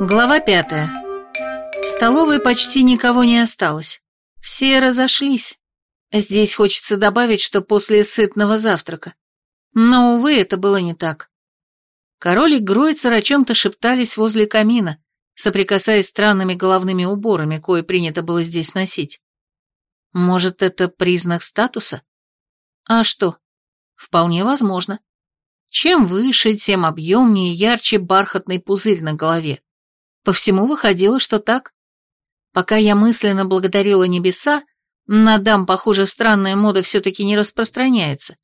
Глава пятая. В столовой почти никого не осталось. Все разошлись. Здесь хочется добавить, что после сытного завтрака. Но, увы, это было не так. Король и Гройцер о чем-то шептались возле камина, соприкасаясь странными головными уборами, кое принято было здесь носить. Может, это признак статуса? А что? Вполне возможно. Чем выше, тем объемнее и ярче бархатный пузырь на голове. По всему выходило, что так. Пока я мысленно благодарила небеса, на дам, похоже, странная мода все-таки не распространяется.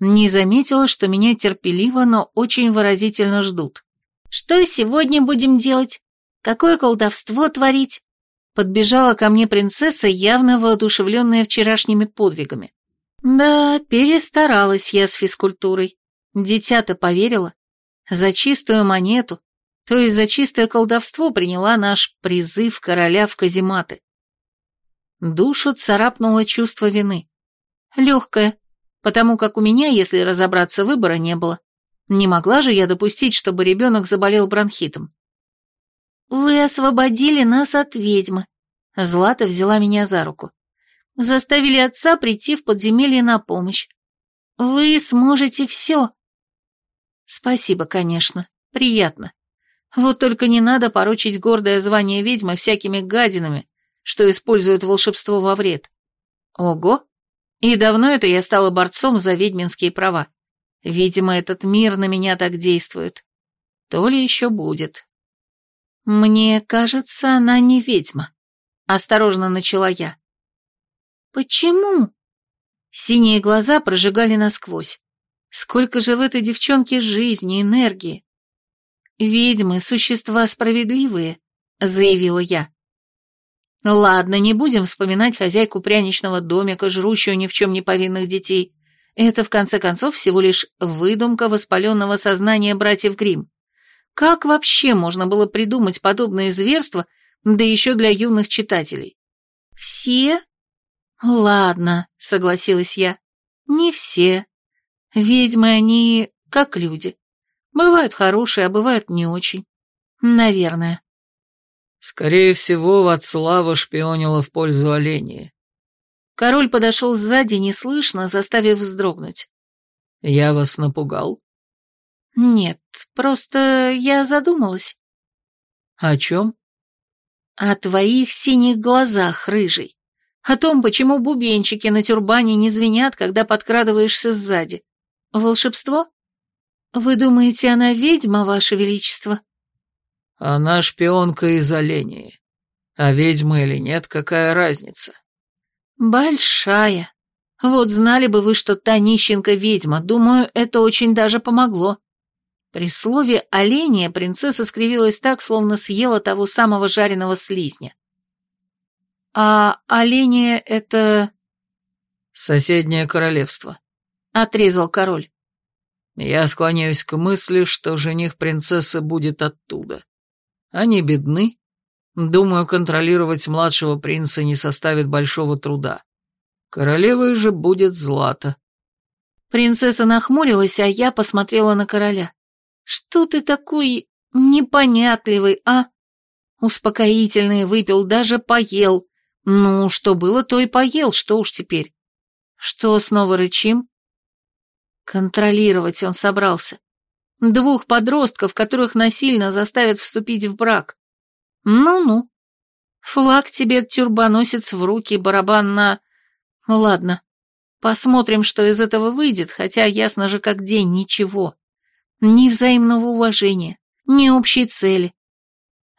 Не заметила, что меня терпеливо, но очень выразительно ждут. «Что сегодня будем делать? Какое колдовство творить?» Подбежала ко мне принцесса, явно воодушевленная вчерашними подвигами. Да, перестаралась я с физкультурой. Дитя-то поверила. За чистую монету, то есть за чистое колдовство приняла наш призыв короля в казематы. Душу царапнуло чувство вины. Легкое, потому как у меня, если разобраться, выбора не было. Не могла же я допустить, чтобы ребенок заболел бронхитом. «Вы освободили нас от ведьмы», — Злата взяла меня за руку. «Заставили отца прийти в подземелье на помощь. Вы сможете все». «Спасибо, конечно. Приятно. Вот только не надо порочить гордое звание ведьмы всякими гадинами, что используют волшебство во вред. Ого! И давно это я стала борцом за ведьминские права. Видимо, этот мир на меня так действует. То ли еще будет. Мне кажется, она не ведьма. Осторожно начала я. Почему? Синие глаза прожигали насквозь. Сколько же в этой девчонке жизни, энергии. Ведьмы — существа справедливые, заявила я. Ладно, не будем вспоминать хозяйку пряничного домика, жрущую ни в чем не повинных детей. Это, в конце концов, всего лишь выдумка воспаленного сознания братьев Гримм. Как вообще можно было придумать подобное зверство, да еще для юных читателей? Все? Ладно, согласилась я. Не все. Ведьмы они как люди. Бывают хорошие, а бывают не очень. Наверное. Скорее всего, Вацлава шпионила в пользу оленя. Король подошел сзади неслышно, заставив вздрогнуть. «Я вас напугал?» «Нет, просто я задумалась». «О чем?» «О твоих синих глазах, рыжий. О том, почему бубенчики на тюрбане не звенят, когда подкрадываешься сзади. Волшебство? Вы думаете, она ведьма, ваше величество?» Она шпионка из оленей. А ведьма или нет, какая разница? Большая. Вот знали бы вы, что та нищенка ведьма, думаю, это очень даже помогло. При слове «оленя» принцесса скривилась так, словно съела того самого жареного слизня. А оленя — это... Соседнее королевство. Отрезал король. Я склоняюсь к мысли, что жених принцессы будет оттуда. Они бедны. Думаю, контролировать младшего принца не составит большого труда. Королевой же будет Злата. Принцесса нахмурилась, а я посмотрела на короля. Что ты такой непонятливый, а? Успокоительный выпил, даже поел. Ну, что было, то и поел, что уж теперь. Что, снова рычим? Контролировать он собрался. Двух подростков, которых насильно заставят вступить в брак. Ну-ну. Флаг тебе тюрбоносец в руки, барабан на... Ладно, посмотрим, что из этого выйдет, хотя ясно же как день ничего. Ни взаимного уважения, ни общей цели.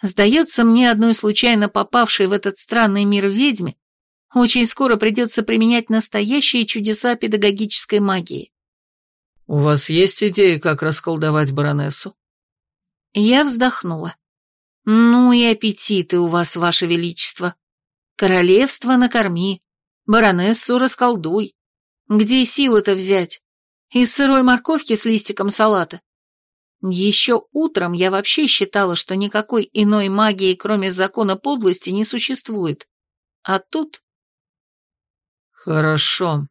Сдается мне одной случайно попавшей в этот странный мир ведьме, очень скоро придется применять настоящие чудеса педагогической магии. «У вас есть идеи, как расколдовать баронессу?» Я вздохнула. «Ну и аппетиты у вас, ваше величество. Королевство накорми, баронессу расколдуй. Где силы-то взять? Из сырой морковки с листиком салата? Еще утром я вообще считала, что никакой иной магии, кроме закона подлости, не существует. А тут... Хорошо,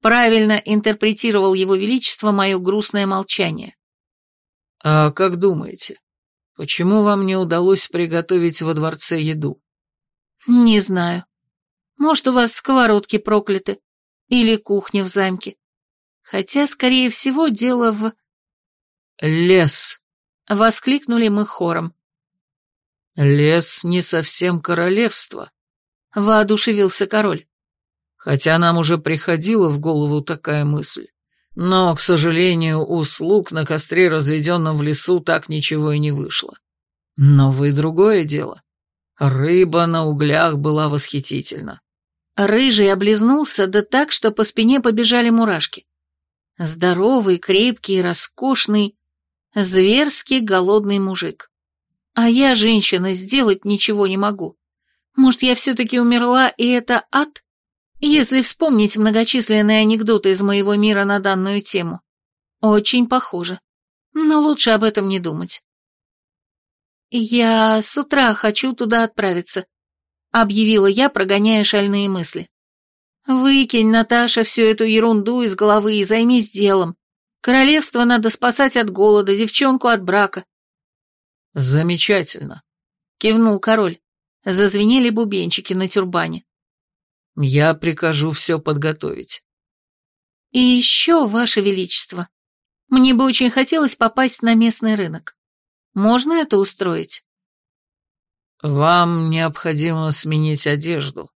Правильно интерпретировал его величество мое грустное молчание. «А как думаете, Почему вам не удалось приготовить во дворце еду? Не знаю. Может, у вас сковородки прокляты. Или кухня в замке. Хотя, скорее всего, дело в... Лес. Воскликнули мы хором. Лес не совсем королевство. Воодушевился король. Хотя нам уже приходила в голову такая мысль. Но, к сожалению, у слуг на костре, разведенном в лесу, так ничего и не вышло. Но вы другое дело. Рыба на углях была восхитительна. Рыжий облизнулся, да так, что по спине побежали мурашки. Здоровый, крепкий, роскошный, зверский голодный мужик. А я, женщина, сделать ничего не могу. Может, я все-таки умерла, и это ад? Если вспомнить многочисленные анекдоты из моего мира на данную тему. Очень похоже. Но лучше об этом не думать. «Я с утра хочу туда отправиться», — объявила я, прогоняя шальные мысли. «Выкинь, Наташа, всю эту ерунду из головы и займись делом. Королевство надо спасать от голода, девчонку от брака». «Замечательно», — кивнул король. Зазвенели бубенчики на тюрбане. Я прикажу все подготовить. И еще, Ваше Величество, мне бы очень хотелось попасть на местный рынок. Можно это устроить? Вам необходимо сменить одежду.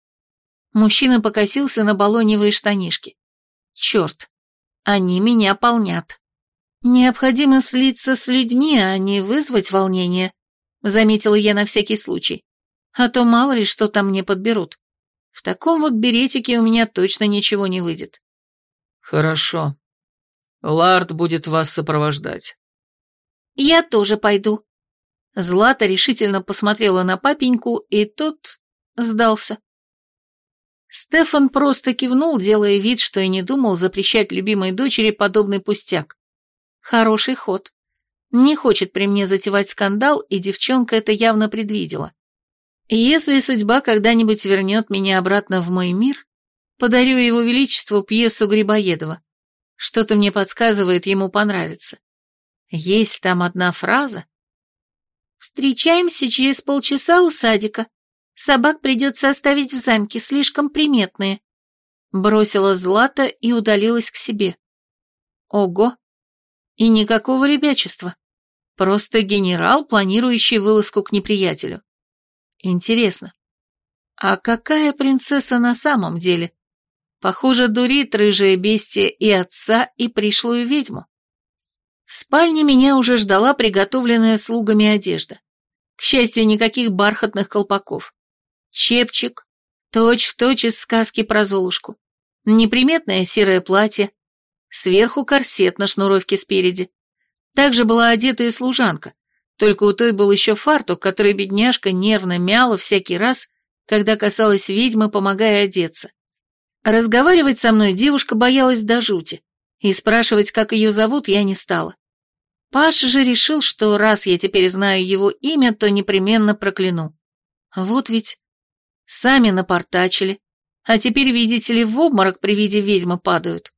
Мужчина покосился на балоневые штанишки. Черт, они меня полнят. Необходимо слиться с людьми, а не вызвать волнение, заметила я на всякий случай. А то мало ли что там мне подберут. В таком вот беретике у меня точно ничего не выйдет. Хорошо. Лард будет вас сопровождать. Я тоже пойду. Злата решительно посмотрела на папеньку, и тот сдался. Стефан просто кивнул, делая вид, что и не думал запрещать любимой дочери подобный пустяк. Хороший ход. Не хочет при мне затевать скандал, и девчонка это явно предвидела. Если судьба когда-нибудь вернет меня обратно в мой мир, подарю его величеству пьесу Грибоедова. Что-то мне подсказывает, ему понравится. Есть там одна фраза. «Встречаемся через полчаса у садика. Собак придется оставить в замке, слишком приметные». Бросила Злата и удалилась к себе. Ого! И никакого ребячества. Просто генерал, планирующий вылазку к неприятелю. Интересно, а какая принцесса на самом деле? Похоже, дурит рыжая бестия и отца, и пришлую ведьму. В спальне меня уже ждала приготовленная слугами одежда. К счастью, никаких бархатных колпаков. Чепчик, точь-в-точь точь из сказки про Золушку. Неприметное серое платье, сверху корсет на шнуровке спереди. Также была одета и служанка, только у той был еще фартук, который бедняжка нервно мяла всякий раз, когда касалась ведьмы, помогая одеться. Разговаривать со мной девушка боялась до жути, и спрашивать, как ее зовут, я не стала. Паша же решил, что раз я теперь знаю его имя, то непременно прокляну. Вот ведь сами напортачили, а теперь, видите ли, в обморок при виде ведьмы падают.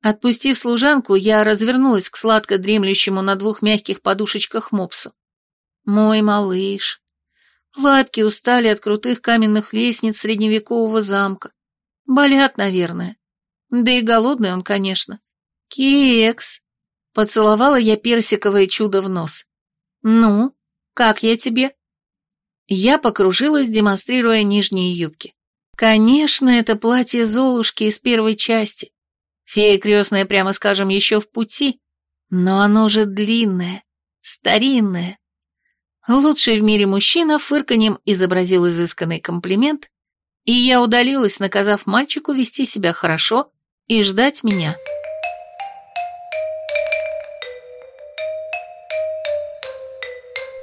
Отпустив служанку, я развернулась к сладко дремлющему на двух мягких подушечках мопсу. Мой малыш. Лапки устали от крутых каменных лестниц средневекового замка. Болят, наверное. Да и голодный он, конечно. Кекс. Поцеловала я персиковое чудо в нос. Ну, как я тебе? Я покружилась, демонстрируя нижние юбки. Конечно, это платье Золушки из первой части. Фея крестная, прямо скажем, еще в пути, но оно же длинное, старинное. Лучший в мире мужчина фырканьем изобразил изысканный комплимент, и я удалилась, наказав мальчику вести себя хорошо и ждать меня.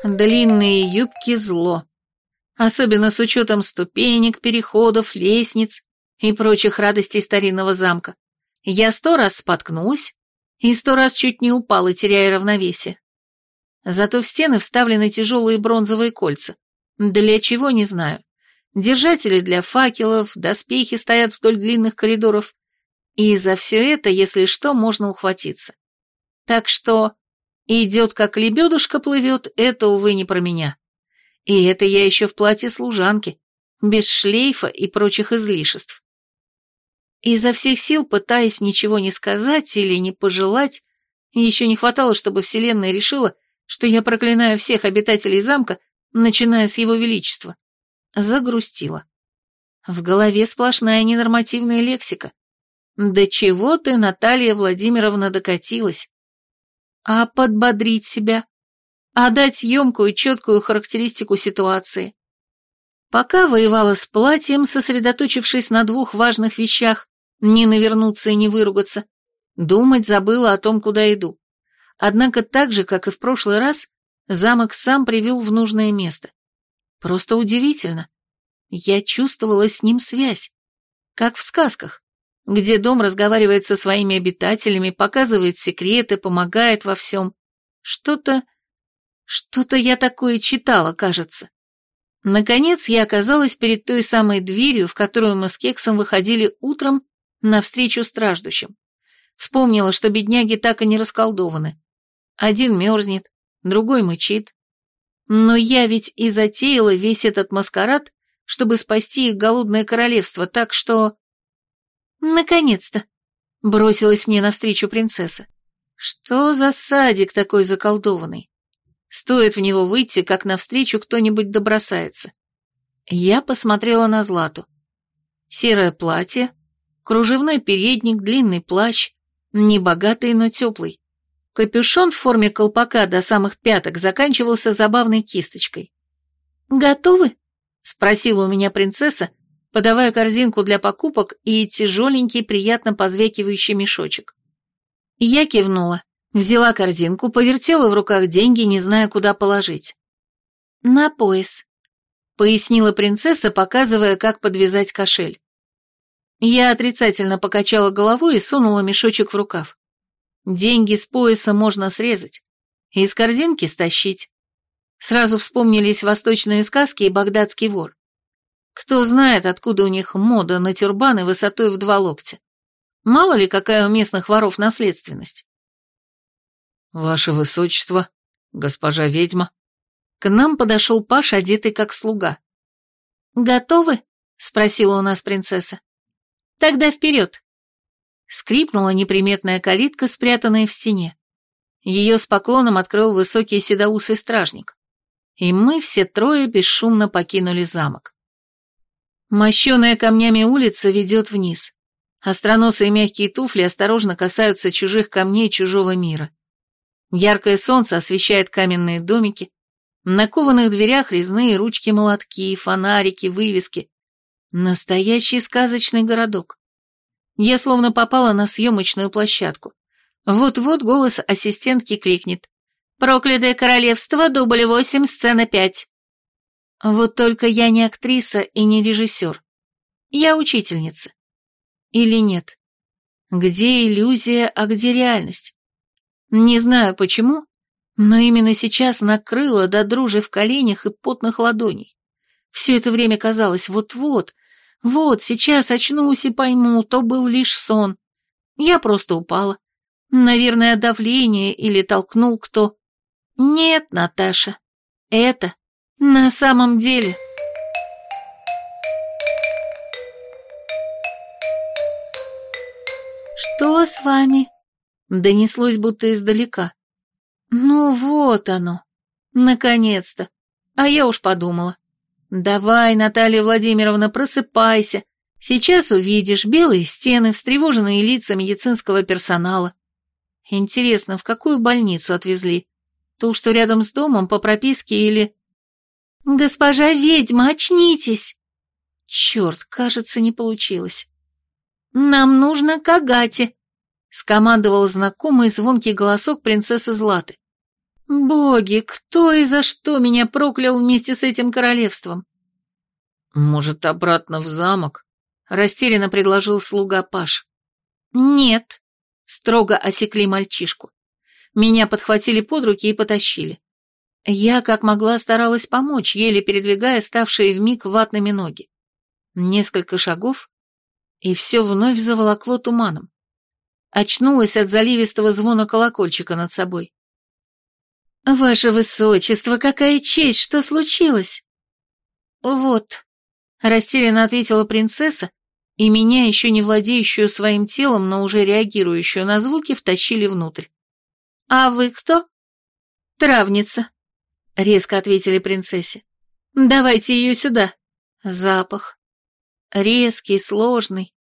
Длинные юбки зло. Особенно с учетом ступенек, переходов, лестниц и прочих радостей старинного замка. Я сто раз споткнулась и сто раз чуть не упала, теряя равновесие. Зато в стены вставлены тяжелые бронзовые кольца. Для чего, не знаю. Держатели для факелов, доспехи стоят вдоль длинных коридоров. И за все это, если что, можно ухватиться. Так что Идет, как лебедушка плывет, это, увы, не про меня. И это я еще в платье служанки, без шлейфа и прочих излишеств. Изо всех сил, пытаясь ничего не сказать или не пожелать, еще не хватало, чтобы Вселенная решила, что я проклинаю всех обитателей замка, начиная с его величества. Загрустила. В голове сплошная ненормативная лексика. «Да чего ты, Наталья Владимировна, докатилась?» А подбодрить себя? А дать емкую, четкую характеристику ситуации? Пока воевала с платьем, сосредоточившись на двух важных вещах, не навернуться и не выругаться, думать забыла о том, куда иду. Однако так же, как и в прошлый раз, замок сам привел в нужное место. Просто удивительно. Я чувствовала с ним связь, как в сказках, где дом разговаривает со своими обитателями, показывает секреты, помогает во всем. Что-то... что-то я такое читала, кажется. Наконец я оказалась перед той самой дверью, в которую мы с Кексом выходили утром навстречу страждущим. Вспомнила, что бедняги так и не расколдованы. Один мерзнет, другой мычит. Но я ведь и затеяла весь этот маскарад, чтобы спасти их голодное королевство, так что... Наконец-то! Бросилась мне навстречу принцесса. Что за садик такой заколдованный? Стоит в него выйти, как навстречу кто-нибудь добросается. Я посмотрела на Злату. Серое платье, кружевной передник, длинный плащ, небогатый, но теплый. Капюшон в форме колпака до самых пяток заканчивался забавной кисточкой. «Готовы?» — спросила у меня принцесса, подавая корзинку для покупок и тяжеленький, приятно позвякивающий мешочек. Я кивнула. Взяла корзинку, повертела в руках деньги, не зная, куда положить. «На пояс», — пояснила принцесса, показывая, как подвязать кошель. Я отрицательно покачала головой и сунула мешочек в рукав. Деньги с пояса можно срезать, и из корзинки стащить. Сразу вспомнились восточные сказки и багдадский вор. Кто знает, откуда у них мода на тюрбаны высотой в два локтя. Мало ли, какая у местных воров наследственность. «Ваше высочество, госпожа ведьма». К нам подошел Паш, одетый как слуга. «Готовы?» — спросила у нас принцесса. «Тогда вперед!» Скрипнула неприметная калитка, спрятанная в стене. Ее с поклоном открыл высокий седоусый стражник. И мы все трое бесшумно покинули замок. Мощеная камнями улица ведет вниз. Остроносые мягкие туфли осторожно касаются чужих камней чужого мира. Яркое солнце освещает каменные домики, на кованых дверях резные ручки-молотки, фонарики, вывески. Настоящий сказочный городок. Я словно попала на съемочную площадку. Вот-вот голос ассистентки крикнет. «Проклятое королевство, дубль восемь, сцена пять». Вот только я не актриса и не режиссер. Я учительница. Или нет? Где иллюзия, а где реальность? Не знаю почему, но именно сейчас накрыло до дружи в коленях и потных ладоней. Все это время казалось вот-вот, вот сейчас очнусь и пойму, то был лишь сон. Я просто упала. Наверное, давление или толкнул кто. Нет, Наташа, это на самом деле... «Что с вами?» Донеслось будто издалека. Ну вот оно. Наконец-то. А я уж подумала. Давай, Наталья Владимировна, просыпайся. Сейчас увидишь белые стены, встревоженные лица медицинского персонала. Интересно, в какую больницу отвезли? Ту, что рядом с домом по прописке или... «Госпожа ведьма, очнитесь!» Черт, кажется, не получилось. «Нам нужно к Агате», скомандовал знакомый звонкий голосок принцессы Златы. «Боги, кто и за что меня проклял вместе с этим королевством?» «Может, обратно в замок?» — растерянно предложил слуга Паш. «Нет», — строго осекли мальчишку. Меня подхватили под руки и потащили. Я, как могла, старалась помочь, еле передвигая ставшие вмиг ватными ноги. Несколько шагов, и все вновь заволокло туманом очнулась от заливистого звона колокольчика над собой. «Ваше высочество, какая честь, что случилось?» «Вот», — растерянно ответила принцесса, и меня, еще не владеющую своим телом, но уже реагирующую на звуки, втащили внутрь. «А вы кто?» «Травница», — резко ответили принцессе. «Давайте ее сюда». Запах. Резкий, сложный,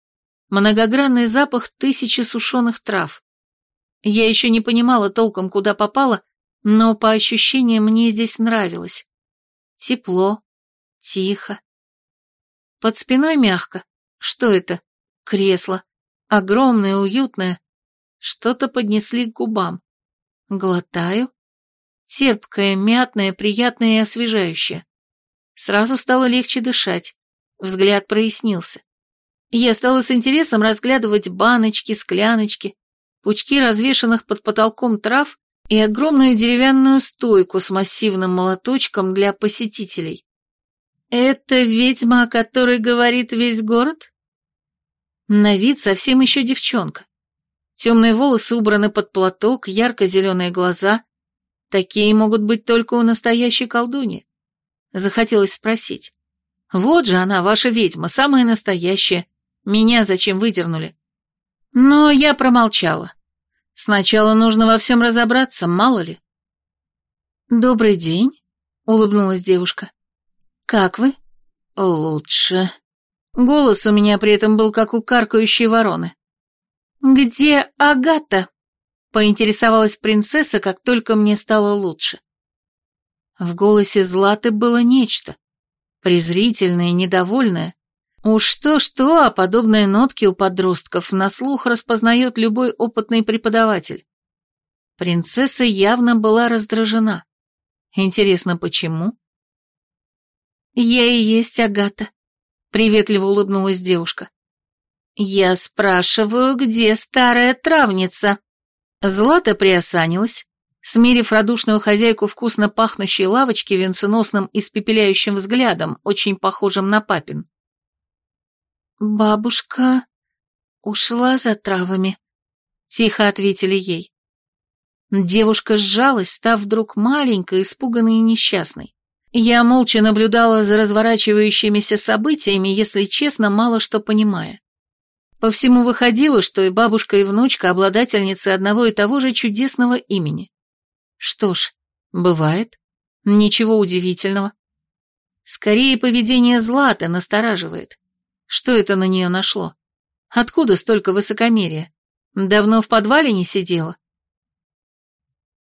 многогранный запах тысячи сушеных трав. Я еще не понимала толком, куда попала, но по ощущениям мне здесь нравилось. Тепло, тихо. Под спиной мягко. Что это? Кресло. Огромное, уютное. Что-то поднесли к губам. Глотаю. Терпкое, мятное, приятное и освежающее. Сразу стало легче дышать. Взгляд прояснился. Я стала с интересом разглядывать баночки, скляночки, пучки развешанных под потолком трав и огромную деревянную стойку с массивным молоточком для посетителей. «Это ведьма, о которой говорит весь город?» На вид совсем еще девчонка. Темные волосы убраны под платок, ярко-зеленые глаза. Такие могут быть только у настоящей колдуни. Захотелось спросить. Вот же она, ваша ведьма, самая настоящая. Меня зачем выдернули? Но я промолчала. Сначала нужно во всем разобраться, мало ли. «Добрый день», — улыбнулась девушка. «Как вы?» «Лучше», Голос у меня при этом был как у каркающей вороны. «Где Агата?» — поинтересовалась принцесса, как только мне стало лучше. В голосе Златы было нечто. Презрительное, недовольное. Уж то-что, а подобные нотки у подростков на слух распознает любой опытный преподаватель. Принцесса явно была раздражена. Интересно, почему? «Я и есть Агата», Приветливо улыбнулась девушка. «Я спрашиваю, где старая травница?» Злата приосанилась, смирив радушную хозяйку вкусно пахнущей лавочки венценосным испепеляющим взглядом, очень похожим на папин. «Бабушка ушла за травами», — тихо ответили ей. Девушка сжалась, став вдруг маленькой, испуганной и несчастной. Я молча наблюдала за разворачивающимися событиями, если честно, мало что понимая. По всему выходило, что и бабушка, и внучка обладательницы одного и того же чудесного имени. Что ж, бывает. Ничего удивительного. Скорее, поведение Златы настораживает. Что это на нее нашло? Откуда столько высокомерия? Давно в подвале не сидела?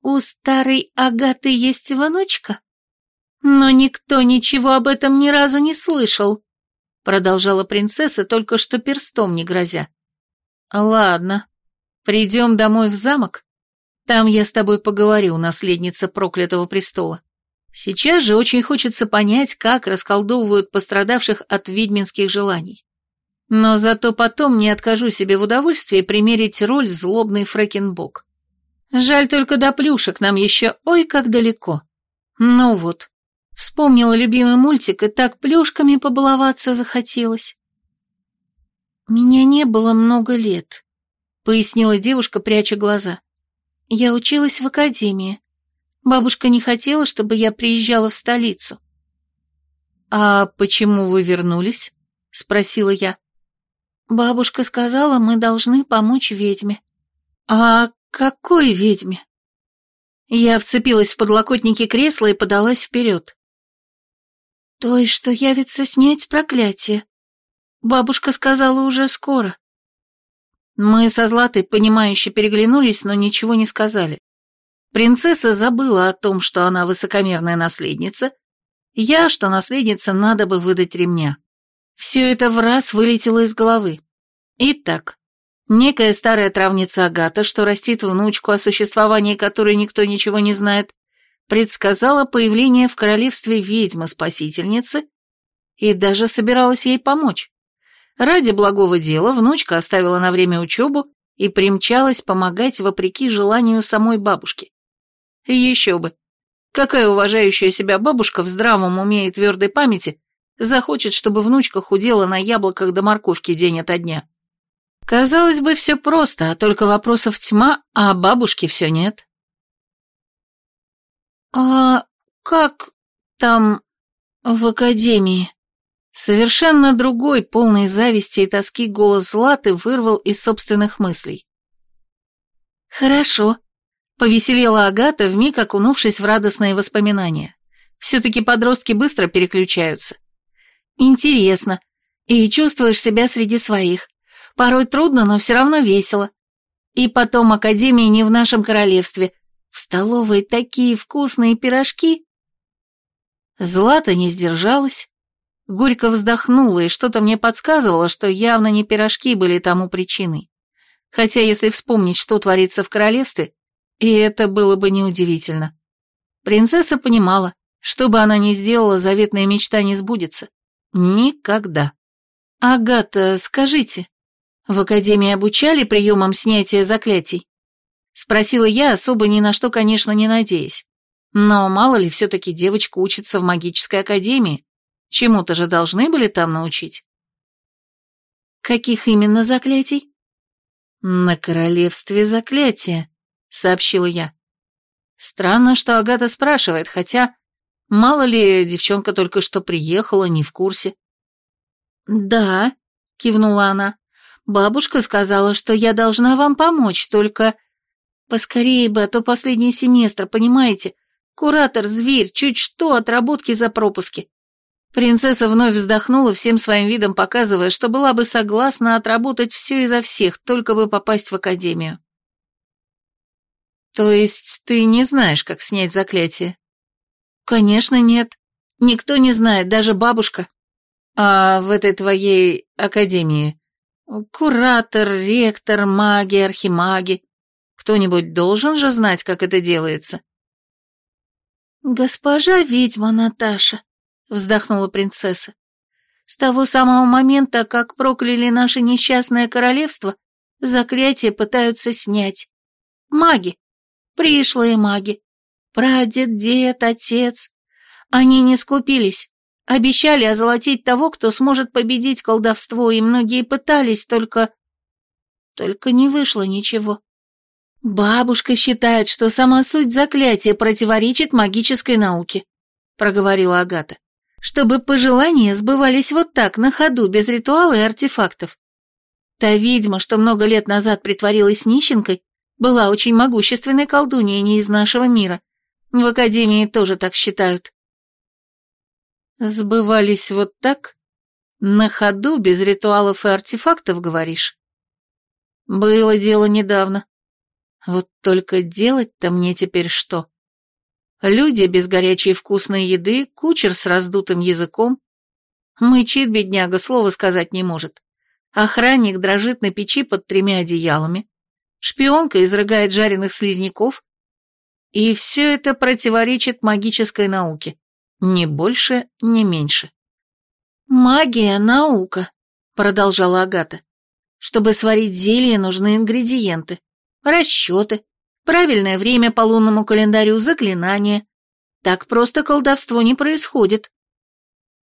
«У старой Агаты есть внучка?» «Но никто ничего об этом ни разу не слышал», — продолжала принцесса, только что перстом не грозя. «Ладно, придем домой в замок. Там я с тобой поговорю, наследница проклятого престола. Сейчас же очень хочется понять, как расколдовывают пострадавших от ведьминских желаний. Но зато потом не откажу себе в удовольствии примерить роль злобный Фрэкенбок. Жаль только до плюшек нам еще ой как далеко. Ну вот, Вспомнила любимый мультик, и так плюшками побаловаться захотелось. «Меня не было много лет», — пояснила девушка, пряча глаза. «Я училась в академии. Бабушка не хотела, чтобы я приезжала в столицу». «А почему вы вернулись?» — спросила я. «Бабушка сказала, мы должны помочь ведьме». «А какой ведьме?» Я вцепилась в подлокотники кресла и подалась вперед. «Той, что явится снять проклятие. Бабушка сказала уже скоро». Мы со Златой, понимающе переглянулись, но ничего не сказали. Принцесса забыла о том, что она высокомерная наследница, я, что наследница, надо бы выдать ремня. Все это в раз вылетело из головы. Итак, некая старая травница Агата, что растит внучку, о существовании которой никто ничего не знает, предсказала появление в королевстве ведьмы-спасительницы и даже собиралась ей помочь. Ради благого дела внучка оставила на время учебу и примчалась помогать вопреки желанию самой бабушки. Еще бы. Какая уважающая себя бабушка в здравом уме и твердой памяти захочет, чтобы внучка худела на яблоках до морковки день ото дня? Казалось бы, все просто, а только вопросов тьма, а бабушки все нет. А как там в академии?» Совершенно другой, полный зависти и тоски голос Златы вырвал из собственных мыслей. «Хорошо», — повеселела Агата, вмиг окунувшись в радостные воспоминания. «Все-таки подростки быстро переключаются. Интересно. И чувствуешь себя среди своих. Порой трудно, но все равно весело. И потом Академия не в нашем королевстве. В столовой такие вкусные пирожки». Злата не сдержалась, горько вздохнула, и что-то мне подсказывало, что явно не пирожки были тому причиной. Хотя, если вспомнить, что творится в королевстве, и это было бы неудивительно. Принцесса понимала, что бы она ни сделала, заветная мечта не сбудется. Никогда. «Агата, скажите, в Академии обучали приемам снятия заклятий?» Спросила я, особо ни на что, конечно, не надеясь. Но мало ли, все-таки девочка учится в магической академии. Чему-то же должны были там научить. Каких именно заклятий? На королевстве заклятия, сообщила я. Странно, что Агата спрашивает, хотя, мало ли, девчонка только что приехала, не в курсе. Да, кивнула она. Бабушка сказала, что я должна вам помочь, только... Поскорее бы, а то последний семестр, понимаете? Куратор, зверь, чуть что, отработки за пропуски. Принцесса вновь вздохнула, всем своим видом показывая, что была бы согласна отработать все изо всех, только бы попасть в академию. «То есть ты не знаешь, как снять заклятие?» «Конечно нет. Никто не знает, даже бабушка. А в этой твоей академии? Куратор, ректор, маги, архимаги. Кто-нибудь должен же знать, как это делается?» «Госпожа ведьма Наташа», вздохнула принцесса. С того самого момента, как прокляли наше несчастное королевство, заклятие пытаются снять. Маги, пришлые маги, прадед, дед, отец. Они не скупились, обещали озолотить того, кто сможет победить колдовство, и многие пытались, только... Только не вышло ничего. Бабушка считает, что сама суть заклятия противоречит магической науке, проговорила Агата чтобы пожелания сбывались вот так, на ходу, без ритуала и артефактов. Та ведьма, что много лет назад притворилась нищенкой, была очень могущественной колдуньей не из нашего мира. В Академии тоже так считают. Сбывались вот так? На ходу, без ритуалов и артефактов, говоришь? Было дело недавно. Вот только делать-то мне теперь что? Люди без горячей вкусной еды, кучер с раздутым языком. Мычит бедняга, слова сказать не может. Охранник дрожит на печи под тремя одеялами. Шпионка изрыгает жареных слизняков. И все это противоречит магической науке. Ни больше, ни меньше. «Магия — наука», — продолжала Агата. «Чтобы сварить зелье, нужны ингредиенты, расчеты, Правильное время по лунному календарю, заклинания. Так просто колдовство не происходит.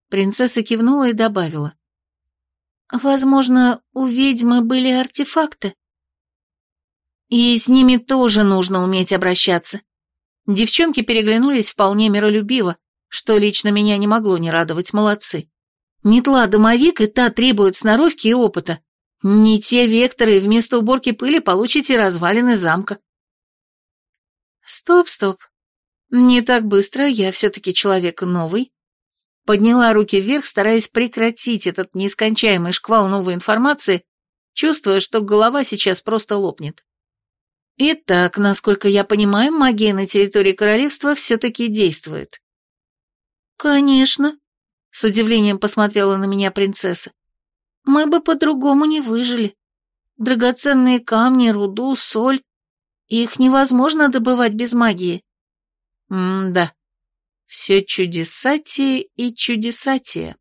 Принцесса кивнула и добавила. Возможно, у ведьмы были артефакты. И с ними тоже нужно уметь обращаться. Девчонки переглянулись вполне миролюбиво, что лично меня не могло не радовать, молодцы. Метла-домовик и та требует сноровки и опыта. Не те векторы, вместо уборки пыли получите развалины замка. Стоп, стоп. Не так быстро, я все-таки человек новый. Подняла руки вверх, стараясь прекратить этот нескончаемый шквал новой информации, чувствуя, что голова сейчас просто лопнет. Итак, насколько я понимаю, магия на территории королевства все-таки действует. Конечно, с удивлением посмотрела на меня принцесса. Мы бы по-другому не выжили. Драгоценные камни, руду, соль их невозможно добывать без магии. М-да. Все чудесатие и чудесатие.